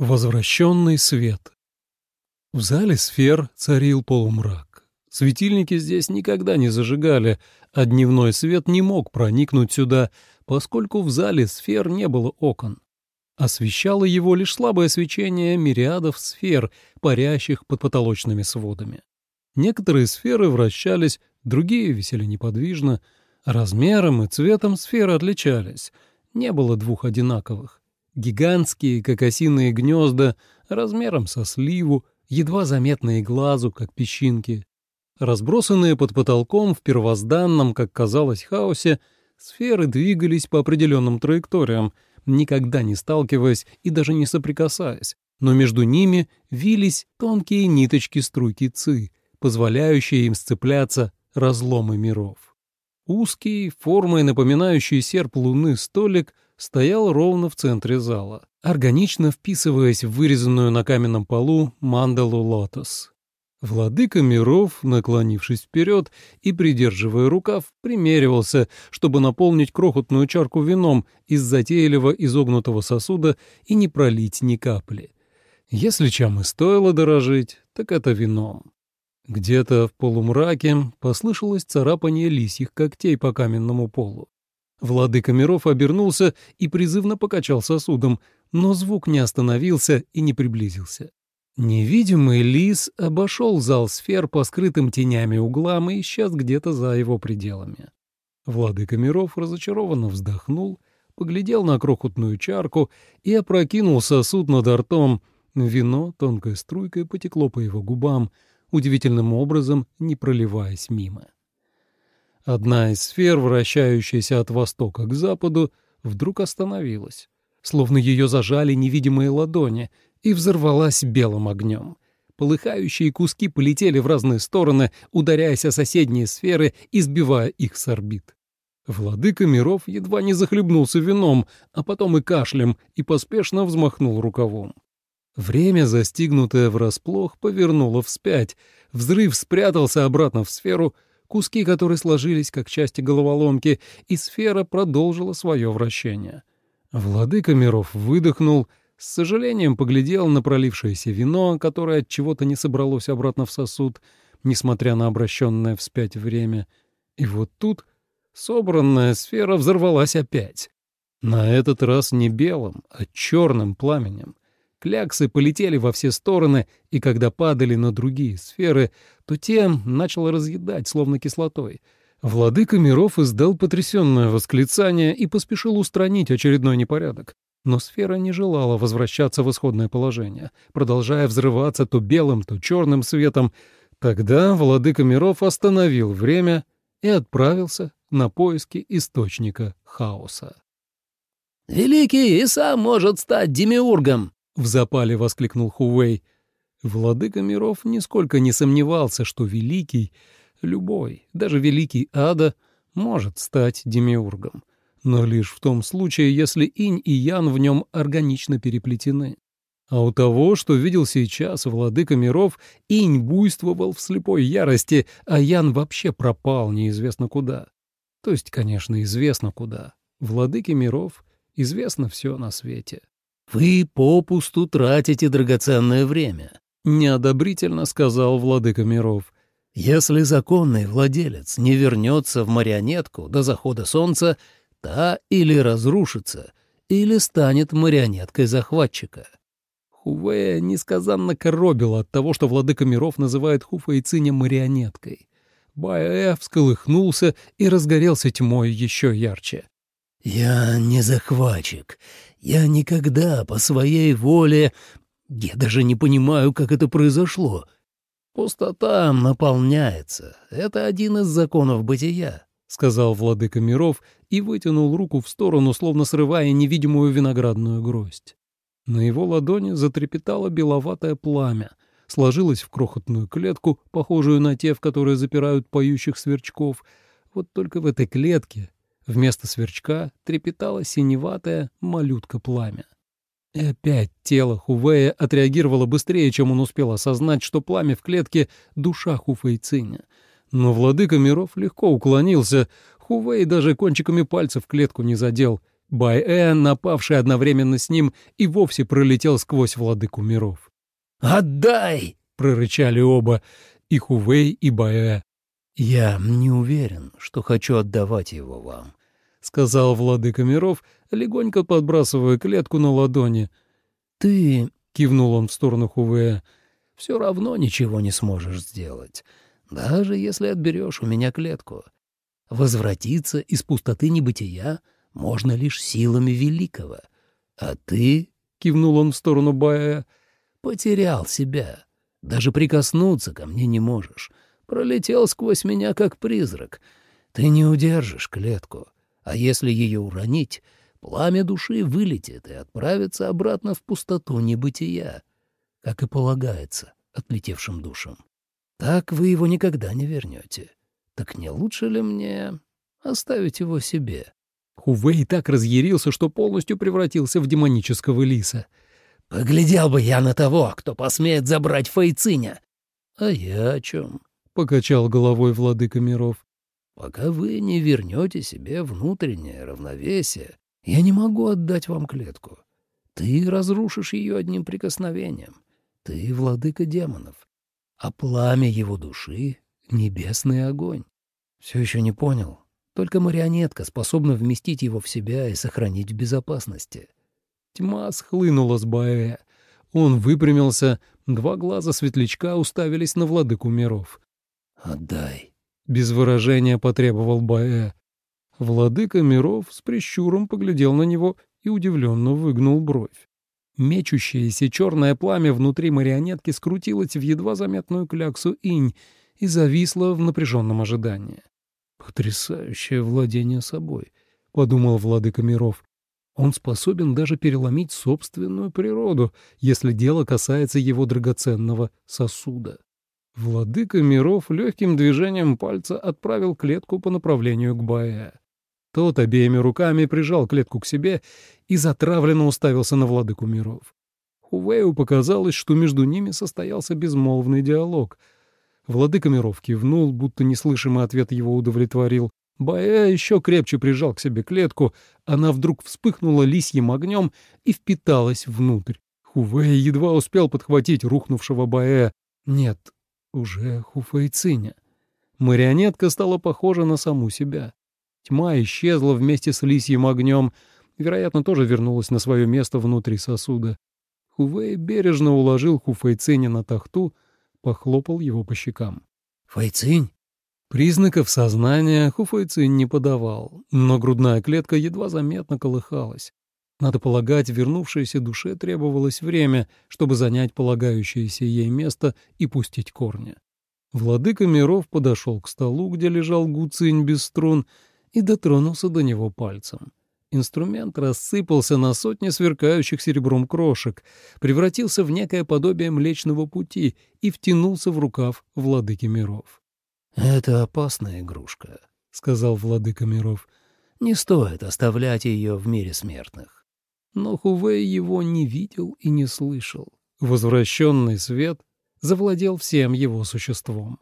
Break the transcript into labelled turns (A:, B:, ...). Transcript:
A: Возвращенный свет. В зале сфер царил полумрак. Светильники здесь никогда не зажигали, а дневной свет не мог проникнуть сюда, поскольку в зале сфер не было окон. Освещало его лишь слабое свечение мириадов сфер, парящих под потолочными сводами. Некоторые сферы вращались, другие висели неподвижно. Размером и цветом сферы отличались. Не было двух одинаковых. Гигантские, как осиные гнезда, размером со сливу, едва заметные глазу, как песчинки. Разбросанные под потолком в первозданном, как казалось, хаосе, сферы двигались по определенным траекториям, никогда не сталкиваясь и даже не соприкасаясь, но между ними вились тонкие ниточки струйки ци, позволяющие им сцепляться разломы миров. Узкий, формой напоминающий серп луны столик — стоял ровно в центре зала, органично вписываясь в вырезанную на каменном полу мандалу лотос. Владыка миров, наклонившись вперед и придерживая рукав, примеривался, чтобы наполнить крохотную чарку вином из затейливо изогнутого сосуда и не пролить ни капли. Если чем и стоило дорожить, так это вином. Где-то в полумраке послышалось царапание лисьих когтей по каменному полу. Владыка миров обернулся и призывно покачал сосудом, но звук не остановился и не приблизился. Невидимый лис обошел зал сфер по скрытым тенями углам и исчез где-то за его пределами. Владыка миров разочарованно вздохнул, поглядел на крохотную чарку и опрокинул сосуд над ртом. Вино тонкой струйкой потекло по его губам, удивительным образом не проливаясь мимо. Одна из сфер, вращающаяся от востока к западу, вдруг остановилась, словно ее зажали невидимые ладони, и взорвалась белым огнем. Полыхающие куски полетели в разные стороны, ударяясь о соседние сферы и сбивая их с орбит. Владыка миров едва не захлебнулся вином, а потом и кашлем, и поспешно взмахнул рукавом. Время, застигнутое врасплох, повернуло вспять. Взрыв спрятался обратно в сферу — куски которой сложились как части головоломки, и сфера продолжила свое вращение. Владыка миров выдохнул, с сожалением поглядел на пролившееся вино, которое от чего-то не собралось обратно в сосуд, несмотря на обращенное вспять время. И вот тут собранная сфера взорвалась опять. На этот раз не белым, а черным пламенем. Кляксы полетели во все стороны, и когда падали на другие сферы, то те начало разъедать, словно кислотой. Владыка миров издал потрясенное восклицание и поспешил устранить очередной непорядок. Но сфера не желала возвращаться в исходное положение, продолжая взрываться то белым, то черным светом. Тогда владыка миров остановил время и отправился на поиски источника хаоса.
B: «Великий и сам может стать демиургом!» — в запале воскликнул Хувей.
A: Владыка миров нисколько не сомневался, что великий, любой, даже великий ада, может стать демиургом, но лишь в том случае, если инь и ян в нем органично переплетены. А у того, что видел сейчас владыка миров, инь буйствовал в слепой ярости, а ян вообще пропал неизвестно куда. То есть, конечно, известно куда. Владыке миров известно все на свете.
B: «Вы попусту тратите драгоценное время», — неодобрительно сказал владыка миров. «Если законный владелец не вернется в марионетку до захода солнца, та или разрушится, или станет марионеткой захватчика».
A: Хувея несказанно коробила от того, что владыка миров называет Хуфаициня марионеткой. Баэ всколыхнулся и разгорелся тьмой еще ярче.
B: «Я не захватчик. Я никогда по своей воле... Я даже не понимаю, как это произошло. Пустота наполняется. Это один из законов бытия», — сказал владыка миров и вытянул руку в сторону, словно срывая невидимую виноградную гроздь.
A: На его ладони затрепетало беловатое пламя, сложилось в крохотную клетку, похожую на те, в которые запирают поющих сверчков. Вот только в этой клетке Вместо сверчка трепетала синеватая малютка-пламя. И опять тело Хувея отреагировало быстрее, чем он успел осознать, что пламя в клетке — душа Хуфейциня. Но владыка миров легко уклонился, Хувей даже кончиками пальцев клетку не задел. Бай-Э, напавший одновременно с ним, и вовсе пролетел сквозь владыку миров.
B: «Отдай!»
A: — прорычали оба, и Хувей, и Бай-Э.
B: «Я не уверен, что хочу отдавать его вам», —
A: сказал владыка миров, легонько подбрасывая клетку на ладони.
B: «Ты...»
A: — кивнул он в сторону Хувея.
B: «Все равно ничего не сможешь сделать, даже если отберешь у меня клетку. Возвратиться из пустоты небытия можно лишь силами великого. А ты, — кивнул он в сторону Бая, — потерял себя. Даже прикоснуться ко мне не можешь. Пролетел сквозь меня, как призрак. Ты не удержишь клетку. А если ее уронить, пламя души вылетит и отправится обратно в пустоту небытия, как и полагается отлетевшим душам. Так вы его никогда не вернете. Так не лучше ли мне оставить его себе?
A: Хувей так разъярился, что полностью превратился в демонического лиса.
B: «Поглядел бы я на того, кто посмеет забрать Фейциня!» «А я о чем?» — покачал головой владыка миров. «Пока вы не вернете себе внутреннее равновесие, я не могу отдать вам клетку. Ты разрушишь ее одним прикосновением. Ты владыка демонов, а пламя его души — небесный огонь. Все еще не понял, только марионетка способна вместить его в себя и сохранить в безопасности.
A: Тьма схлынула с Баэ. Он выпрямился, два глаза светлячка уставились на владыку миров.
B: «Отдай», —
A: без выражения потребовал Баэ. Владыка миров с прищуром поглядел на него и удивленно выгнул бровь. Мечущееся черное пламя внутри марионетки скрутилось в едва заметную кляксу инь и зависло в напряженном ожидании. «Потрясающее владение собой», — подумал владыка миров. «Он способен даже переломить собственную природу, если дело касается его драгоценного сосуда». Владыка миров легким движением пальца отправил клетку по направлению к Баэ. Тот обеими руками прижал клетку к себе и затравленно уставился на владыку миров. Хувею показалось, что между ними состоялся безмолвный диалог — Владыка миров кивнул, будто неслышимый ответ его удовлетворил. Бая еще крепче прижал к себе клетку, она вдруг вспыхнула лисьим огнем и впиталась внутрь. Хувей едва успел подхватить рухнувшего Баэ. Нет, уже Хуфейциня. Марионетка стала похожа на саму себя. Тьма исчезла вместе с лисьим огнем, вероятно, тоже вернулась на свое место внутри сосуда. Хувей бережно уложил Хуфейциня на тахту, похлопал его по щекам.
B: «Файцинь?»
A: Признаков сознания Хуфайцинь не подавал, но грудная клетка едва заметно колыхалась. Надо полагать, вернувшейся душе требовалось время, чтобы занять полагающееся ей место и пустить корни. Владыка миров подошел к столу, где лежал Гуцинь без струн, и дотронулся до него пальцем. Инструмент рассыпался на сотни сверкающих серебром крошек, превратился в некое подобие Млечного Пути и втянулся в рукав владыки миров.
B: «Это опасная игрушка», — сказал владыка миров. «Не стоит оставлять ее в мире смертных».
A: Но Хувей его не видел и не слышал. Возвращенный свет завладел всем его существом.